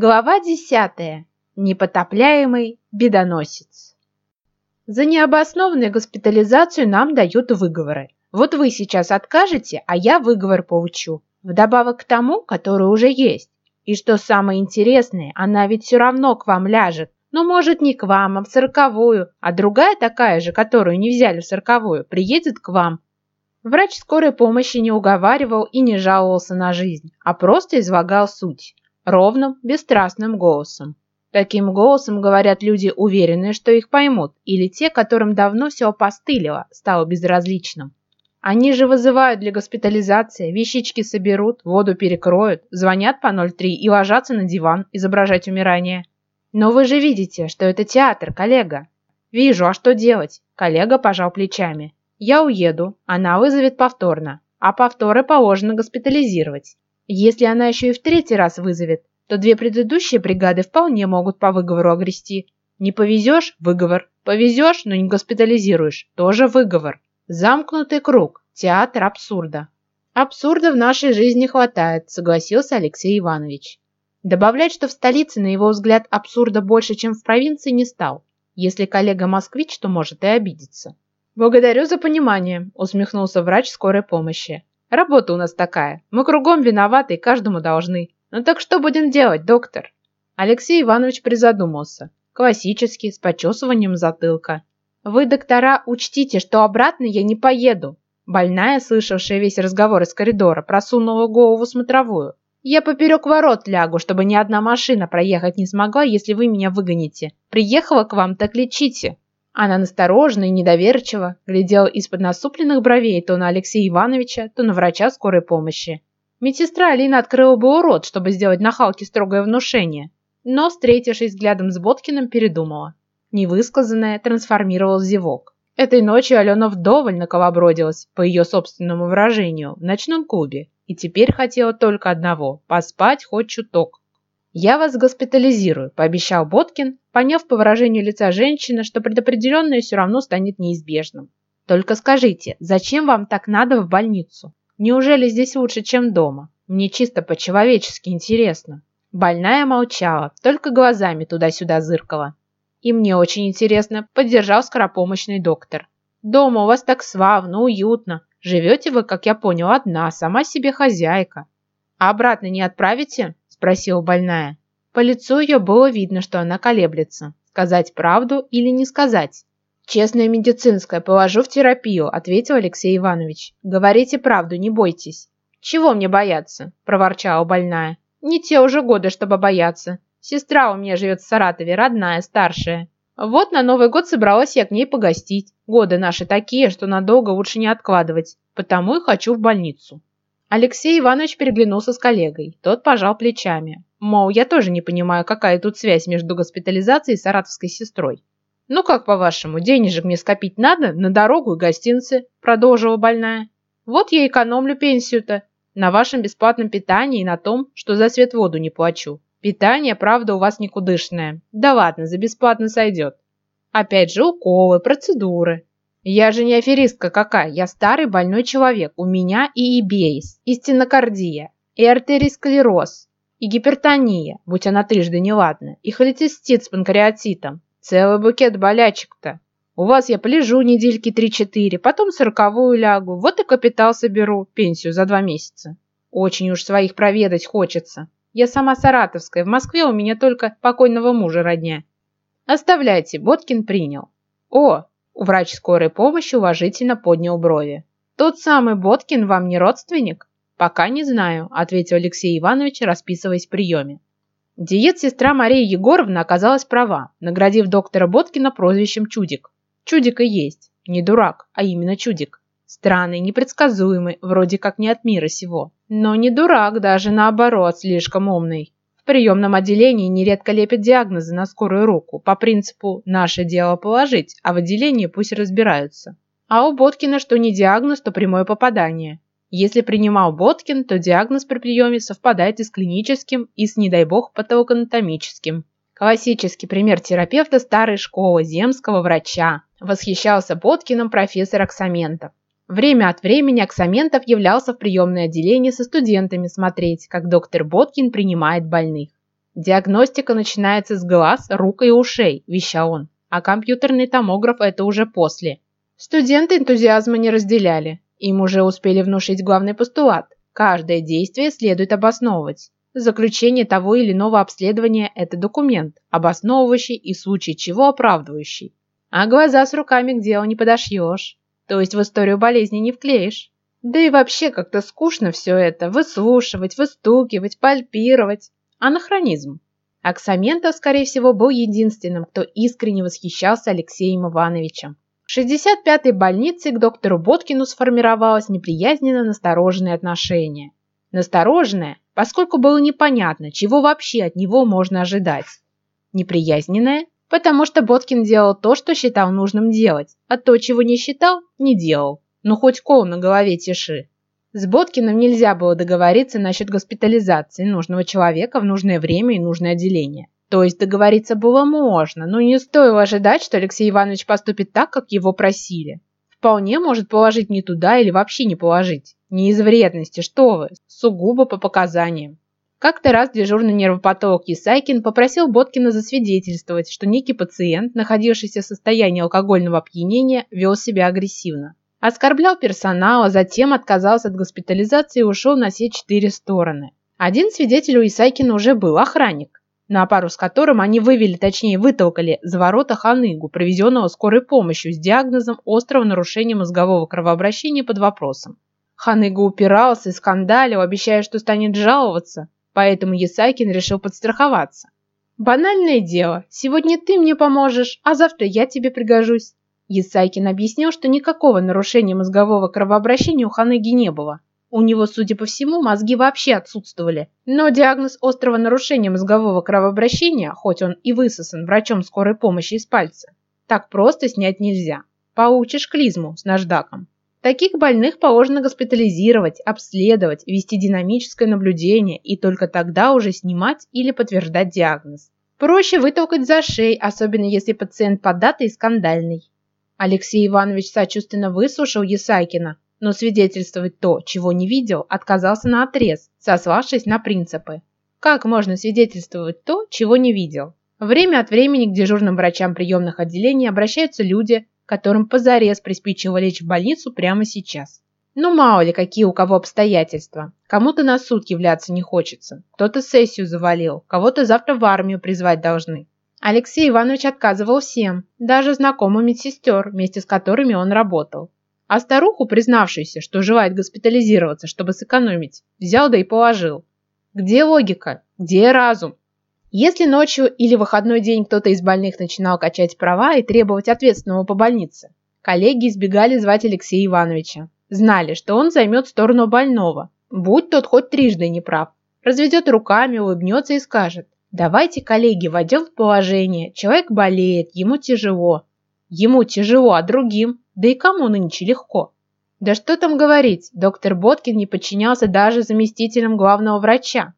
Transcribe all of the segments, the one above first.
Глава десятая. Непотопляемый бедоносец. За необоснованную госпитализацию нам дают выговоры. Вот вы сейчас откажете, а я выговор поучу. Вдобавок к тому, который уже есть. И что самое интересное, она ведь все равно к вам ляжет. Ну, может, не к вам, а в сороковую, а другая такая же, которую не взяли в сороковую, приедет к вам. Врач скорой помощи не уговаривал и не жаловался на жизнь, а просто излагал суть ровным, бесстрастным голосом. Таким голосом говорят люди, уверенные, что их поймут, или те, которым давно все опостылило, стало безразличным. Они же вызывают для госпитализации, вещички соберут, воду перекроют, звонят по 03 и ложатся на диван изображать умирание. Но вы же видите, что это театр, коллега. Вижу, а что делать? Коллега пожал плечами. Я уеду, она вызовет повторно, а повторы положено госпитализировать. Если она еще и в третий раз вызовет, то две предыдущие бригады вполне могут по выговору огрести. Не повезешь – выговор. Повезешь, но не госпитализируешь – тоже выговор. Замкнутый круг. Театр абсурда. Абсурда в нашей жизни хватает, согласился Алексей Иванович. Добавлять, что в столице, на его взгляд, абсурда больше, чем в провинции, не стал. Если коллега москвич, то может и обидеться. «Благодарю за понимание», – усмехнулся врач скорой помощи. Работа у нас такая. Мы кругом виноваты и каждому должны. Ну так что будем делать, доктор?» Алексей Иванович призадумался. Классический, с почесыванием затылка. «Вы, доктора, учтите, что обратно я не поеду». Больная, слышавшая весь разговор из коридора, просунула голову в смотровую. «Я поперек ворот лягу, чтобы ни одна машина проехать не смогла, если вы меня выгоните. Приехала к вам, так лечите». Она настороженно и недоверчиво глядела из-под насупленных бровей то на Алексея Ивановича, то на врача скорой помощи. Медсестра Алина открыла бы рот, чтобы сделать нахалке строгое внушение, но, встретившись взглядом с Боткиным, передумала. Невысказанное трансформировалось в зевок. Этой ночью Алена вдоволь наколобродилась, по ее собственному выражению, в ночном клубе, и теперь хотела только одного – поспать хоть чуток. «Я вас госпитализирую», – пообещал Боткин, поняв по выражению лица женщины, что предопределенное все равно станет неизбежным. «Только скажите, зачем вам так надо в больницу? Неужели здесь лучше, чем дома? Мне чисто по-человечески интересно». Больная молчала, только глазами туда-сюда зыркала. «И мне очень интересно», – поддержал скоропомощный доктор. «Дома у вас так славно, уютно. Живете вы, как я понял, одна, сама себе хозяйка. А обратно не отправите?» Спросила больная. По лицу ее было видно, что она колеблется. Сказать правду или не сказать? «Честная медицинская, положу в терапию», – ответил Алексей Иванович. «Говорите правду, не бойтесь». «Чего мне бояться?» – проворчала больная. «Не те уже годы, чтобы бояться. Сестра у меня живет в Саратове, родная, старшая. Вот на Новый год собралась я к ней погостить. Годы наши такие, что надолго лучше не откладывать. Потому и хочу в больницу». Алексей Иванович переглянулся с коллегой. Тот пожал плечами. Мол, я тоже не понимаю, какая тут связь между госпитализацией и саратовской сестрой. «Ну как, по-вашему, денежек мне скопить надо на дорогу и гостинцы?» продолжила больная. «Вот я экономлю пенсию-то на вашем бесплатном питании и на том, что за свет воду не плачу. Питание, правда, у вас никудышное. Да ладно, за бесплатно сойдет. Опять же уколы, процедуры. Я же не аферистка какая, я старый больной человек. У меня и ибейс, и стенокардия, и артерисклероз, и гипертония, будь она трижды неладна, и холецистит с панкреатитом. Целый букет болячек-то. У вас я полежу недельки три-четыре, потом сороковую лягу, вот и капитал соберу, пенсию за два месяца. Очень уж своих проведать хочется. Я сама саратовская, в Москве у меня только покойного мужа родня. Оставляйте, Боткин принял. О, Врач скорой помощи уважительно поднял брови. «Тот самый Боткин вам не родственник?» «Пока не знаю», – ответил Алексей Иванович, расписываясь в приеме. Диет-сестра Мария Егоровна оказалась права, наградив доктора Боткина прозвищем «Чудик». Чудик и есть. Не дурак, а именно чудик. Странный, непредсказуемый, вроде как не от мира сего. Но не дурак, даже наоборот, слишком умный приемном отделении нередко лепят диагнозы на скорую руку по принципу «наше дело положить, а в отделении пусть разбираются». А у Боткина что не диагноз, то прямое попадание. Если принимал Боткин, то диагноз при приеме совпадает и с клиническим, и с, не дай бог, патологоанатомическим. Классический пример терапевта старой школы земского врача. Восхищался Боткиным профессор Аксаментов. Время от времени Аксаментов являлся в приемное отделение со студентами смотреть, как доктор Боткин принимает больных. Диагностика начинается с глаз, рук и ушей, вещал он, а компьютерный томограф это уже после. Студенты энтузиазма не разделяли. Им уже успели внушить главный постулат. Каждое действие следует обосновывать. Заключение того или иного обследования – это документ, обосновывающий и в случае чего оправдывающий. А глаза с руками к делу не подошьешь. То есть в историю болезни не вклеишь. Да и вообще как-то скучно все это – выслушивать, выстукивать, пальпировать. Анахронизм. Аксаментов, скорее всего, был единственным, кто искренне восхищался Алексеем Ивановичем. В 65-й больнице к доктору Боткину сформировалось неприязненно настороженное отношение. Настороженное, поскольку было непонятно, чего вообще от него можно ожидать. Неприязненное, потому что Боткин делал то, что считал нужным делать, а то, чего не считал, не делал. Ну хоть кол на голове тиши. С Боткиным нельзя было договориться насчет госпитализации нужного человека в нужное время и нужное отделение. То есть договориться было можно, но не стоило ожидать, что Алексей Иванович поступит так, как его просили. Вполне может положить не туда или вообще не положить. Не из вредности, что вы, сугубо по показаниям. Как-то раз дежурный нервопатолог Исайкин попросил Боткина засвидетельствовать, что некий пациент, находившийся в состоянии алкогольного опьянения, вел себя агрессивно. Оскорблял персонал, а затем отказался от госпитализации и ушел на все четыре стороны. Один свидетель у Исайкина уже был охранник, на пару с которым они вывели, точнее вытолкали за ворота Ханыгу, провезенного скорой помощью с диагнозом острого нарушения мозгового кровообращения под вопросом. Ханыга упирался и скандалил, обещая, что станет жаловаться, поэтому Ясайкин решил подстраховаться. «Банальное дело. Сегодня ты мне поможешь, а завтра я тебе пригожусь». Ясайкин объяснил, что никакого нарушения мозгового кровообращения у Ханыги не было. У него, судя по всему, мозги вообще отсутствовали. Но диагноз острого нарушения мозгового кровообращения, хоть он и высосан врачом скорой помощи из пальца, так просто снять нельзя. Получишь клизму с наждаком. Таких больных положено госпитализировать, обследовать, вести динамическое наблюдение и только тогда уже снимать или подтверждать диагноз. Проще вытолкать за шеи, особенно если пациент податый и скандальный. Алексей Иванович сочувственно выслушал Есайкина, но свидетельствовать то, чего не видел, отказался на отрез, сославшись на принципы. Как можно свидетельствовать то, чего не видел? Время от времени к дежурным врачам приемных отделений обращаются люди, которым позарез приспичило лечь в больницу прямо сейчас. Ну мало ли, какие у кого обстоятельства. Кому-то на суд являться не хочется, кто-то сессию завалил, кого-то завтра в армию призвать должны. Алексей Иванович отказывал всем, даже знакомым медсестер, вместе с которыми он работал. А старуху, признавшуюся, что желает госпитализироваться, чтобы сэкономить, взял да и положил. Где логика? Где разум? Если ночью или выходной день кто-то из больных начинал качать права и требовать ответственного по больнице, коллеги избегали звать Алексея Ивановича. Знали, что он займет сторону больного, будь тот хоть трижды неправ. Разведет руками, улыбнется и скажет, давайте, коллеги, войдем в положение, человек болеет, ему тяжело. Ему тяжело, а другим? Да и кому нынче легко? Да что там говорить, доктор Боткин не подчинялся даже заместителям главного врача.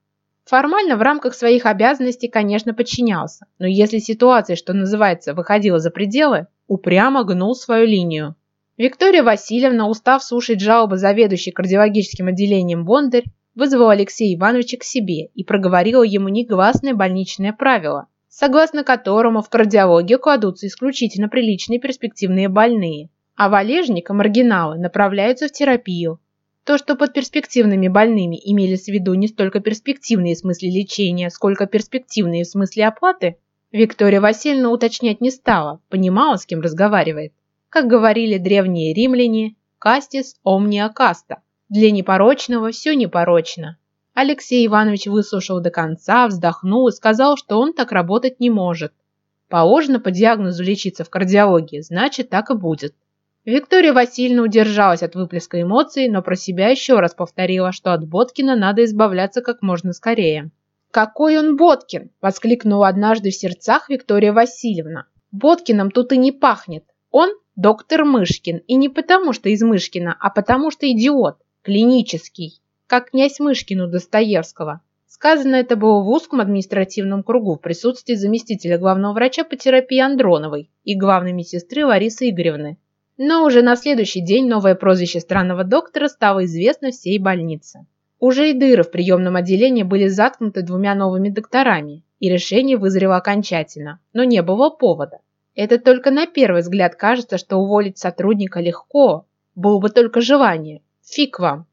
Формально в рамках своих обязанностей, конечно, подчинялся, но если ситуация, что называется, выходила за пределы, упрямо гнул свою линию. Виктория Васильевна, устав слушать жалобы заведующей кардиологическим отделением Бондарь, вызвала Алексея Ивановича к себе и проговорила ему негласное больничное правило, согласно которому в кардиологию кладутся исключительно приличные перспективные больные, а валежник и маргиналы направляются в терапию, то, что под перспективными больными имелись в виду не столько перспективные в смысле лечения, сколько перспективные в смысле оплаты, Виктория Васильевна уточнять не стала, понимала, с кем разговаривает. Как говорили древние римляне, «кастис omnia casta» – для непорочного все непорочно. Алексей Иванович выслушал до конца, вздохнул и сказал, что он так работать не может. Положено по диагнозу лечиться в кардиологии, значит так и будет. Виктория Васильевна удержалась от выплеска эмоций, но про себя еще раз повторила, что от Боткина надо избавляться как можно скорее. «Какой он Боткин!» – воскликнула однажды в сердцах Виктория Васильевна. «Боткиным тут и не пахнет. Он доктор Мышкин, и не потому, что из Мышкина, а потому, что идиот, клинический, как князь Мышкин у Достоевского». Сказано это было в узком административном кругу в присутствии заместителя главного врача по терапии Андроновой и главной медсестры Ларисы Игоревны, но уже на следующий день новое прозвище странного доктора стало известно всей больнице. Уже и дыры в приемном отделении были заткнуты двумя новыми докторами, и решение вызрело окончательно, но не было повода. Это только на первый взгляд кажется, что уволить сотрудника легко, было бы только желание. Фиг вам.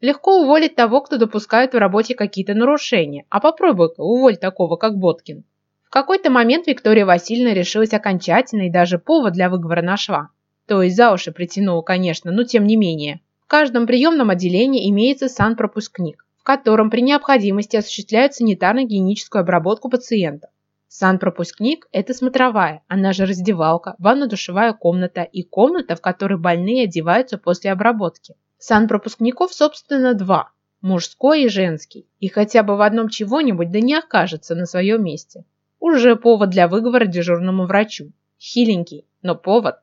Легко уволить того, кто допускает в работе какие-то нарушения, а попробуй-ка уволь такого, как Боткин. В какой-то момент Виктория Васильевна решилась окончательно и даже повод для выговора нашла. То есть за уши притянула, конечно, но тем не менее. В каждом приемном отделении имеется санпропускник, в котором при необходимости осуществляют санитарно-гигиеническую обработку пациентов. Санпропускник – это смотровая, она же раздевалка, ванно-душевая комната и комната, в которой больные одеваются после обработки. Санпропускников, собственно, два – мужской и женский, и хотя бы в одном чего-нибудь да не окажется на своем месте. Уже повод для выговора дежурному врачу. Хиленький, но повод.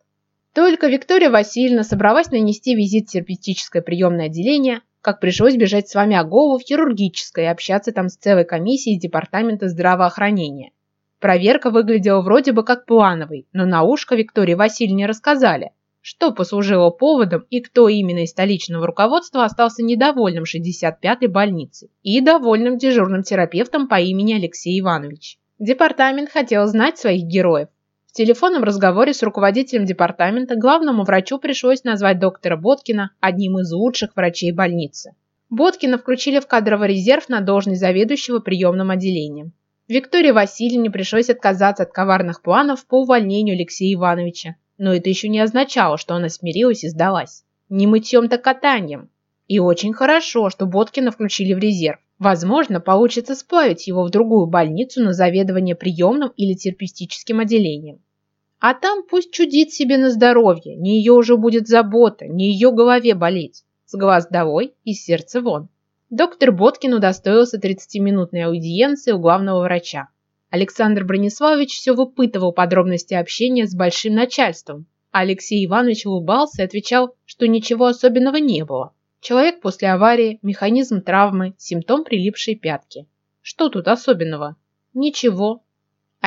Только Виктория Васильевна собралась нанести визит в терапевтическое приемное отделение, как пришлось бежать с вами Агову в хирургическое и общаться там с целой комиссией департамента здравоохранения. Проверка выглядела вроде бы как плановой, но на ушко Виктории Васильевне рассказали, что послужило поводом и кто именно из столичного руководства остался недовольным 65-й больницей и довольным дежурным терапевтом по имени Алексей Иванович. Департамент хотел знать своих героев, телефонном разговоре с руководителем департамента главному врачу пришлось назвать доктора Боткина одним из лучших врачей больницы. Боткина включили в кадровый резерв на должность заведующего приемным отделением. Виктории Васильевне пришлось отказаться от коварных планов по увольнению Алексея Ивановича, но это еще не означало, что она смирилась и сдалась. Не мытьем-то катанием. И очень хорошо, что Боткина включили в резерв. Возможно, получится сплавить его в другую больницу на заведование приемным или терапевтическим отделением. А там пусть чудит себе на здоровье, не ее уже будет забота, не ее голове болеть. С глаз долой и с сердца вон. Доктор Боткин удостоился 30-минутной аудиенции у главного врача. Александр Брониславович все выпытывал подробности общения с большим начальством. А Алексей Иванович улыбался и отвечал, что ничего особенного не было. Человек после аварии, механизм травмы, симптом прилипшей пятки. Что тут особенного? Ничего,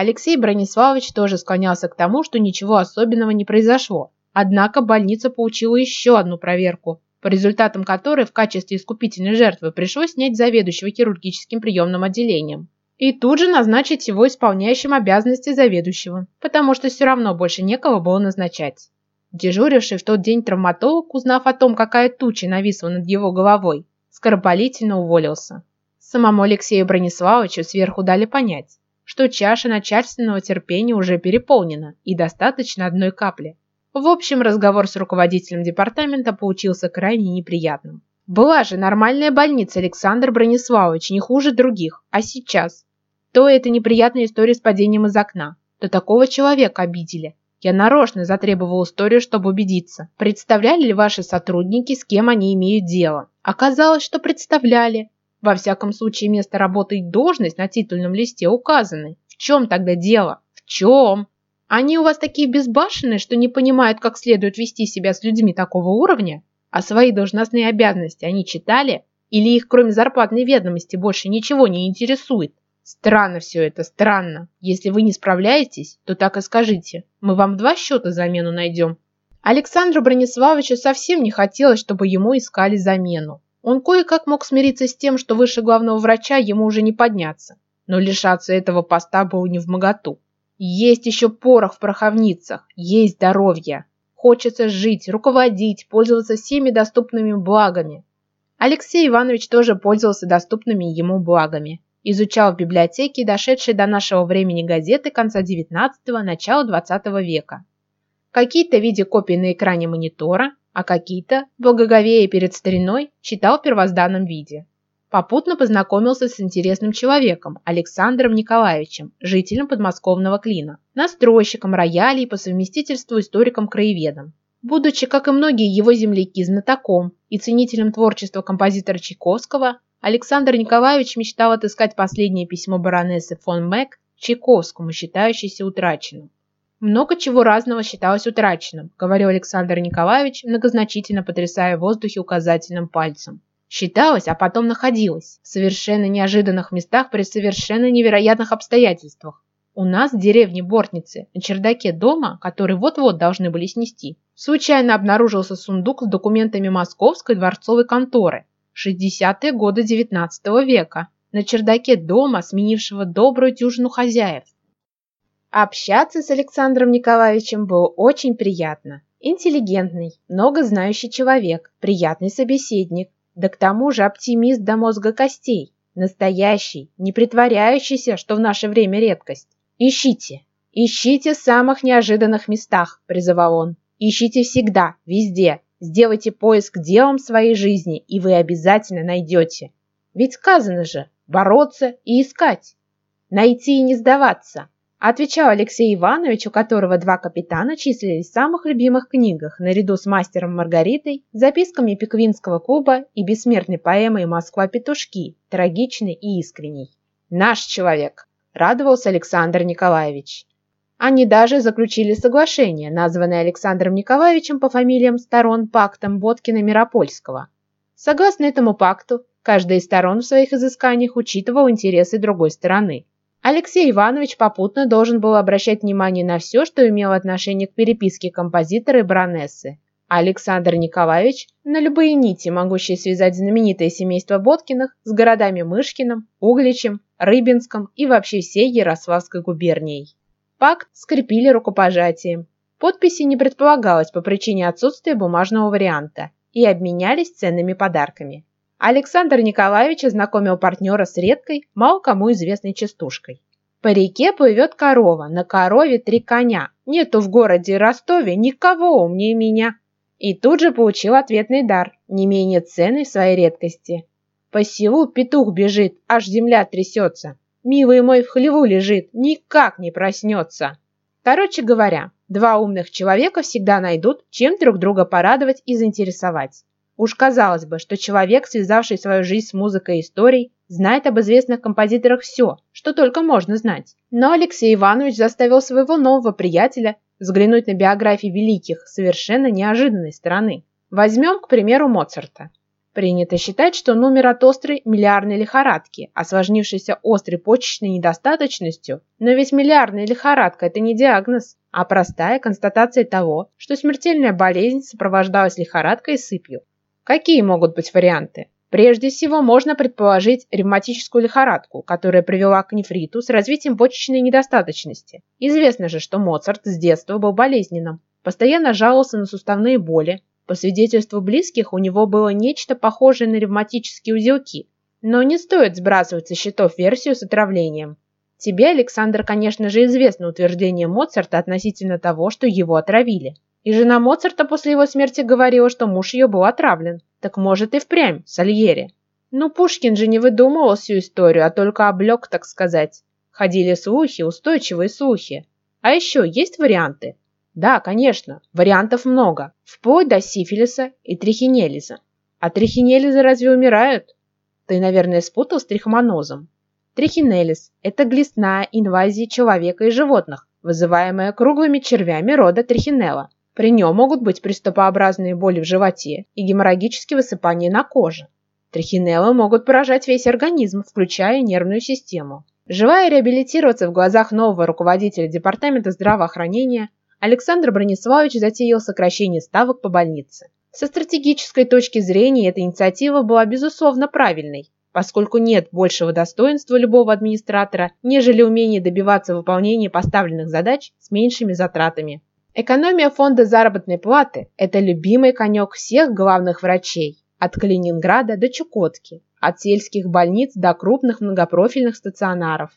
Алексей Брониславович тоже склонялся к тому, что ничего особенного не произошло. Однако больница получила еще одну проверку, по результатам которой в качестве искупительной жертвы пришлось снять заведующего хирургическим приемным отделением. И тут же назначить его исполняющим обязанности заведующего, потому что все равно больше некого было назначать. Дежуривший в тот день травматолог, узнав о том, какая туча нависла над его головой, скоропалительно уволился. Самому Алексею Брониславовичу сверху дали понять, что чаша начальственного терпения уже переполнена и достаточно одной капли. В общем, разговор с руководителем департамента получился крайне неприятным. Была же нормальная больница Александр Брониславович, не хуже других, а сейчас? То это неприятная история с падением из окна, то такого человека обидели. Я нарочно затребовал историю, чтобы убедиться, представляли ли ваши сотрудники, с кем они имеют дело. Оказалось, что представляли, во всяком случае, место работы и должность на титульном листе указаны. В чем тогда дело? В чем? Они у вас такие безбашенные, что не понимают, как следует вести себя с людьми такого уровня? А свои должностные обязанности они читали? Или их, кроме зарплатной ведомости, больше ничего не интересует? Странно все это, странно. Если вы не справляетесь, то так и скажите. Мы вам два счета замену найдем. Александру Брониславовичу совсем не хотелось, чтобы ему искали замену. Он кое-как мог смириться с тем, что выше главного врача ему уже не подняться, но лишаться этого поста было не в моготу. Есть еще порох в пороховницах, есть здоровье. Хочется жить, руководить, пользоваться всеми доступными благами. Алексей Иванович тоже пользовался доступными ему благами. Изучал в библиотеке дошедшие до нашего времени газеты конца XIX – начала XX века. Какие-то в виде копий на экране монитора, а какие-то, благоговея перед стариной, читал в первозданном виде. Попутно познакомился с интересным человеком, Александром Николаевичем, жителем подмосковного Клина, настройщиком роялей по совместительству историком-краеведом. Будучи, как и многие его земляки, знатоком и ценителем творчества композитора Чайковского, Александр Николаевич мечтал отыскать последнее письмо баронессы фон Мэг Чайковскому, считающееся утраченным. Много чего разного считалось утраченным, говорил Александр Николаевич, многозначительно потрясая в воздухе указательным пальцем. Считалось, а потом находилось, в совершенно неожиданных местах при совершенно невероятных обстоятельствах. У нас в деревне Бортницы, на чердаке дома, который вот-вот должны были снести, случайно обнаружился сундук с документами Московской дворцовой конторы 60-е годы XIX века. на чердаке дома, сменившего добрую дюжину хозяев. Общаться с Александром Николаевичем было очень приятно. Интеллигентный, много знающий человек, приятный собеседник, да к тому же оптимист до мозга костей, настоящий, не притворяющийся, что в наше время редкость. Ищите, ищите в самых неожиданных местах, призывал он. Ищите всегда, везде. Сделайте поиск делом своей жизни, и вы обязательно найдете. Ведь сказано же, бороться и искать. Найти и не сдаваться отвечал Алексей Иванович, у которого два капитана числились в самых любимых книгах, наряду с «Мастером Маргаритой», записками Пиквинского клуба и бессмертной поэмой «Москва-петушки», трагичный и искренний. «Наш человек», – радовался Александр Николаевич. Они даже заключили соглашение, названное Александром Николаевичем по фамилиям сторон пактом Боткина-Миропольского. Согласно этому пакту, каждая из сторон в своих изысканиях учитывал интересы другой стороны – Алексей Иванович попутно должен был обращать внимание на все, что имело отношение к переписке композитора и баронессы, Александр Николаевич на любые нити, могущие связать знаменитое семейство Боткиных с городами Мышкиным, Угличем, Рыбинском и вообще всей Ярославской губернией. Пакт скрепили рукопожатием. Подписи не предполагалось по причине отсутствия бумажного варианта и обменялись ценными подарками. Александр Николаевич ознакомил партнера с редкой, мало кому известной частушкой. По реке плывет корова, на корове три коня. Нету в городе Ростове никого умнее меня. И тут же получил ответный дар, не менее ценный в своей редкости. По селу петух бежит, аж земля трясется. Милый мой в хлеву лежит, никак не проснется. Короче говоря, два умных человека всегда найдут, чем друг друга порадовать и заинтересовать. Уж казалось бы, что человек, связавший свою жизнь с музыкой и историей, знает об известных композиторах все, что только можно знать. Но Алексей Иванович заставил своего нового приятеля взглянуть на биографии великих совершенно неожиданной стороны. Возьмем, к примеру, Моцарта. Принято считать, что он умер от острой миллиардной лихорадки, осложнившейся острой почечной недостаточностью, но ведь миллиардная лихорадка – это не диагноз, а простая констатация того, что смертельная болезнь сопровождалась лихорадкой и сыпью. Какие могут быть варианты? Прежде всего, можно предположить ревматическую лихорадку, которая привела к нефриту с развитием почечной недостаточности. Известно же, что Моцарт с детства был болезненным, постоянно жаловался на суставные боли. По свидетельству близких, у него было нечто похожее на ревматические узелки. Но не стоит сбрасывать со счетов версию с отравлением. Тебе, Александр, конечно же, известно утверждение Моцарта относительно того, что его отравили. И жена Моцарта после его смерти говорила, что муж ее был отравлен. Так может и впрямь, Сальери. Но Пушкин же не выдумывал всю историю, а только облег, так сказать. Ходили слухи, устойчивые слухи. А еще есть варианты? Да, конечно, вариантов много. Вплоть до сифилиса и трихинелиза. А трихинелизы разве умирают? Ты, наверное, спутал с трихомонозом. Трихинелиз – это глистная инвазия человека и животных, вызываемая круглыми червями рода трихинелла. При нем могут быть приступообразные боли в животе и геморрагические высыпания на коже. Трихинеллы могут поражать весь организм, включая нервную систему. Желая реабилитироваться в глазах нового руководителя Департамента здравоохранения, Александр Брониславович затеял сокращение ставок по больнице. Со стратегической точки зрения эта инициатива была безусловно правильной, поскольку нет большего достоинства любого администратора, нежели умение добиваться выполнения поставленных задач с меньшими затратами. Экономия фонда заработной платы – это любимый конек всех главных врачей, от Калининграда до Чукотки, от сельских больниц до крупных многопрофильных стационаров.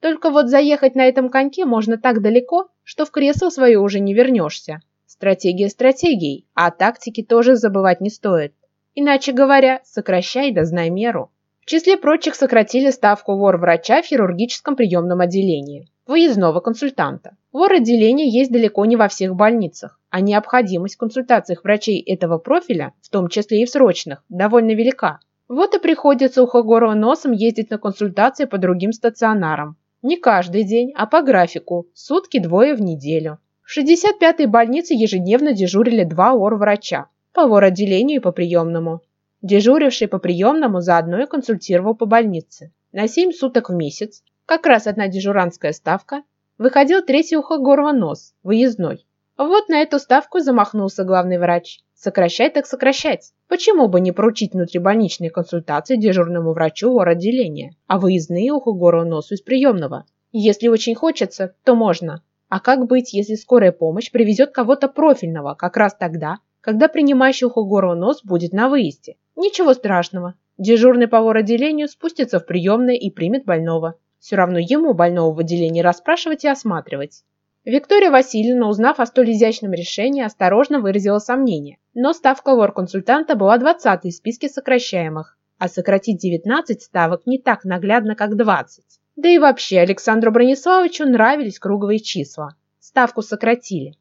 Только вот заехать на этом коньке можно так далеко, что в кресло свое уже не вернешься. Стратегия стратегией, а тактики тоже забывать не стоит. Иначе говоря, сокращай да знай меру. В числе прочих сократили ставку вор-врача в хирургическом приемном отделении выездного консультанта. Вор отделения есть далеко не во всех больницах, а необходимость в консультациях врачей этого профиля, в том числе и в срочных, довольно велика. Вот и приходится ухогоро носом ездить на консультации по другим стационарам. Не каждый день, а по графику, сутки двое в неделю. В 65-й больнице ежедневно дежурили два ор-врача, по вор-отделению и по приемному. Дежуривший по приемному заодно и консультировал по больнице. На 7 суток в месяц как раз одна дежурантская ставка, выходил третий ухогорва нос, выездной. Вот на эту ставку замахнулся главный врач. Сокращать так сокращать. Почему бы не поручить внутрибольничные консультации дежурному врачу у отделения, а выездные ухо гору носу из приемного? Если очень хочется, то можно. А как быть, если скорая помощь привезет кого-то профильного, как раз тогда, когда принимающий ухо гору нос будет на выезде? Ничего страшного. Дежурный повар отделению спустится в приемное и примет больного. Все равно ему больного в отделении расспрашивать и осматривать. Виктория Васильевна, узнав о столь изящном решении, осторожно выразила сомнение. Но ставка лор-консультанта была 20 в списке сокращаемых, а сократить 19 ставок не так наглядно, как 20. Да и вообще Александру Брониславовичу нравились круговые числа. Ставку сократили.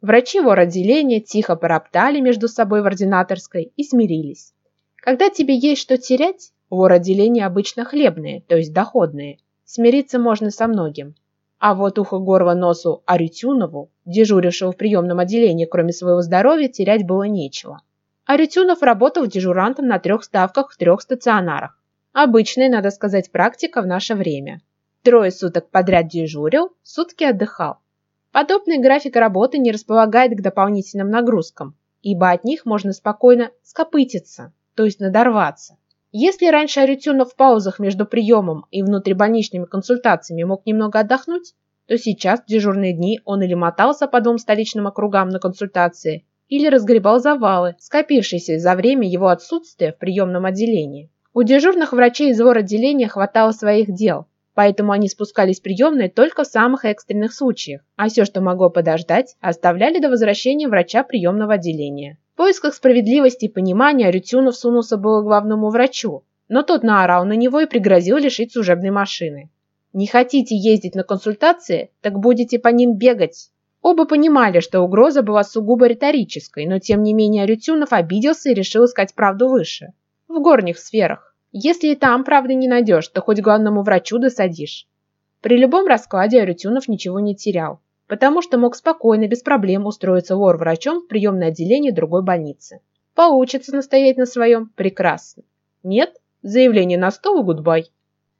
Врачи вор отделения тихо пороптали между собой в ординаторской и смирились. Когда тебе есть что терять, вор отделения обычно хлебные, то есть доходные. Смириться можно со многим. А вот ухо горла носу Арютюнову, дежурившего в приемном отделении, кроме своего здоровья, терять было нечего. Арютюнов работал дежурантом на трех ставках в трех стационарах. Обычная, надо сказать, практика в наше время. Трое суток подряд дежурил, сутки отдыхал. Подобный график работы не располагает к дополнительным нагрузкам, ибо от них можно спокойно скопытиться, то есть надорваться. Если раньше Арютюнов в паузах между приемом и внутрибольничными консультациями мог немного отдохнуть, то сейчас в дежурные дни он или мотался по двум столичным округам на консультации, или разгребал завалы, скопившиеся за время его отсутствия в приемном отделении. У дежурных врачей из отделения хватало своих дел, поэтому они спускались в приемные только в самых экстренных случаях, а все, что могло подождать, оставляли до возвращения врача приемного отделения. Поисках справедливости и понимания Рютюнов сунулся было главному врачу, но тот наорал на него и пригрозил лишить служебной машины. «Не хотите ездить на консультации, так будете по ним бегать!» Оба понимали, что угроза была сугубо риторической, но тем не менее Рютюнов обиделся и решил искать правду выше. В горних сферах. Если и там правды не найдешь, то хоть главному врачу досадишь. При любом раскладе Арютюнов ничего не терял потому что мог спокойно, без проблем устроиться вор-врачом в приемное отделение другой больницы. Получится настоять на своем – прекрасно. Нет? Заявление на стол и гудбай.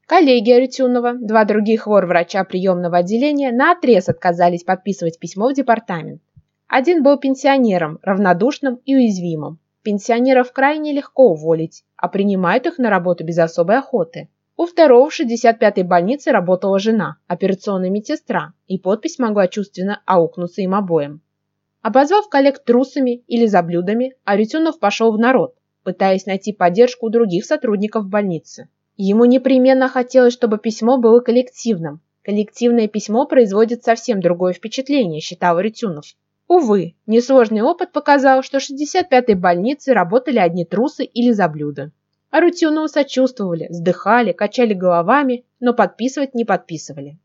Коллеги Арютюнова, два других вор-врача приемного отделения, наотрез отказались подписывать письмо в департамент. Один был пенсионером, равнодушным и уязвимым. Пенсионеров крайне легко уволить, а принимают их на работу без особой охоты. У второго в 65-й больнице работала жена, операционная медсестра, и подпись могла чувственно аукнуться им обоим. Обозвав коллег трусами или заблюдами, Арютюнов пошел в народ, пытаясь найти поддержку у других сотрудников больницы. Ему непременно хотелось, чтобы письмо было коллективным. Коллективное письмо производит совсем другое впечатление, считал Арютюнов. Увы, несложный опыт показал, что в 65-й больнице работали одни трусы или заблюды. Арутюнову сочувствовали, вздыхали, качали головами, но подписывать не подписывали.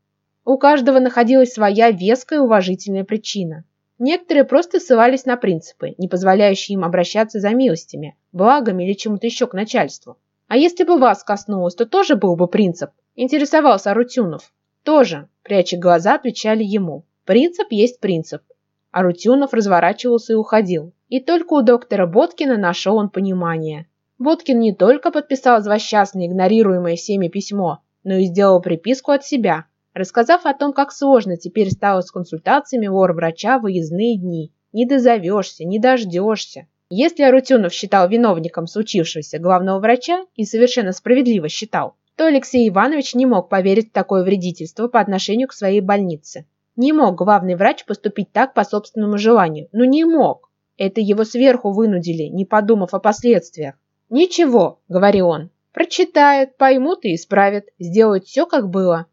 У каждого находилась своя веская уважительная причина. Некоторые просто ссылались на принципы, не позволяющие им обращаться за милостями, благами или чему-то еще к начальству. А если бы вас коснулось, то тоже был бы принцип, интересовался Арутюнов. Тоже, пряча глаза, отвечали ему. Принцип есть принцип. Арутюнов разворачивался и уходил. И только у доктора Боткина нашел он понимание. Боткин не только подписал злосчастное игнорируемое всеми письмо, но и сделал приписку от себя, рассказав о том, как сложно теперь стало с консультациями вор-врача в выездные дни. Не дозовешься, не дождешься. Если Арутюнов считал виновником случившегося главного врача и совершенно справедливо считал, то Алексей Иванович не мог поверить в такое вредительство по отношению к своей больнице. Не мог главный врач поступить так по собственному желанию. Ну не мог. Это его сверху вынудили, не подумав о последствиях. «Ничего», — говорил он, — «прочитают, поймут и исправят, сделают все, как было».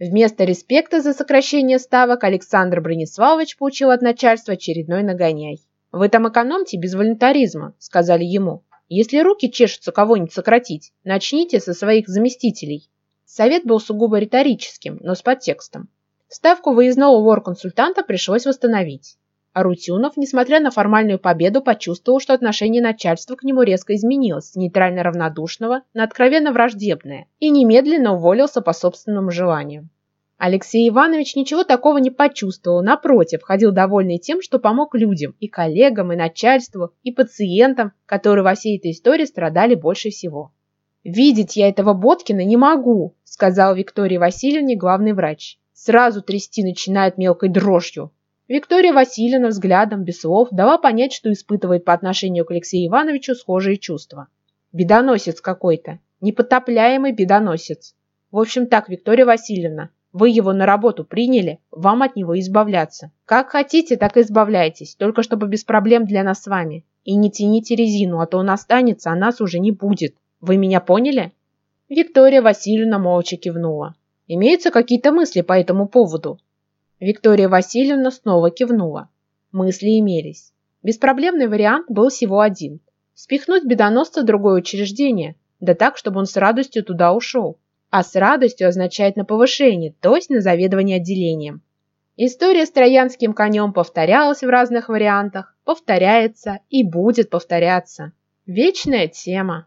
Вместо респекта за сокращение ставок Александр Брониславович получил от начальства очередной нагоняй. «Вы там экономьте без волонтаризма», — сказали ему. «Если руки чешутся кого-нибудь сократить, начните со своих заместителей». Совет был сугубо риторическим, но с подтекстом. Ставку выездного вор-консультанта пришлось восстановить. Арутюнов, несмотря на формальную победу, почувствовал, что отношение начальства к нему резко изменилось с нейтрально равнодушного на откровенно враждебное и немедленно уволился по собственному желанию. Алексей Иванович ничего такого не почувствовал, напротив, ходил довольный тем, что помог людям, и коллегам, и начальству, и пациентам, которые во всей этой истории страдали больше всего. «Видеть я этого Боткина не могу», – сказал Виктории Васильевне главный врач. «Сразу трясти начинает мелкой дрожью. Виктория Васильевна взглядом, без слов, дала понять, что испытывает по отношению к Алексею Ивановичу схожие чувства. Бедоносец какой-то, непотопляемый бедоносец. В общем так, Виктория Васильевна, вы его на работу приняли, вам от него избавляться. Как хотите, так и избавляйтесь, только чтобы без проблем для нас с вами. И не тяните резину, а то он останется, а нас уже не будет. Вы меня поняли? Виктория Васильевна молча кивнула. Имеются какие-то мысли по этому поводу? Виктория Васильевна снова кивнула. Мысли имелись. Беспроблемный вариант был всего один. Спихнуть бедоносца в другое учреждение, да так, чтобы он с радостью туда ушел. А с радостью означает на повышение, то есть на заведование отделением. История с троянским конем повторялась в разных вариантах, повторяется и будет повторяться. Вечная тема.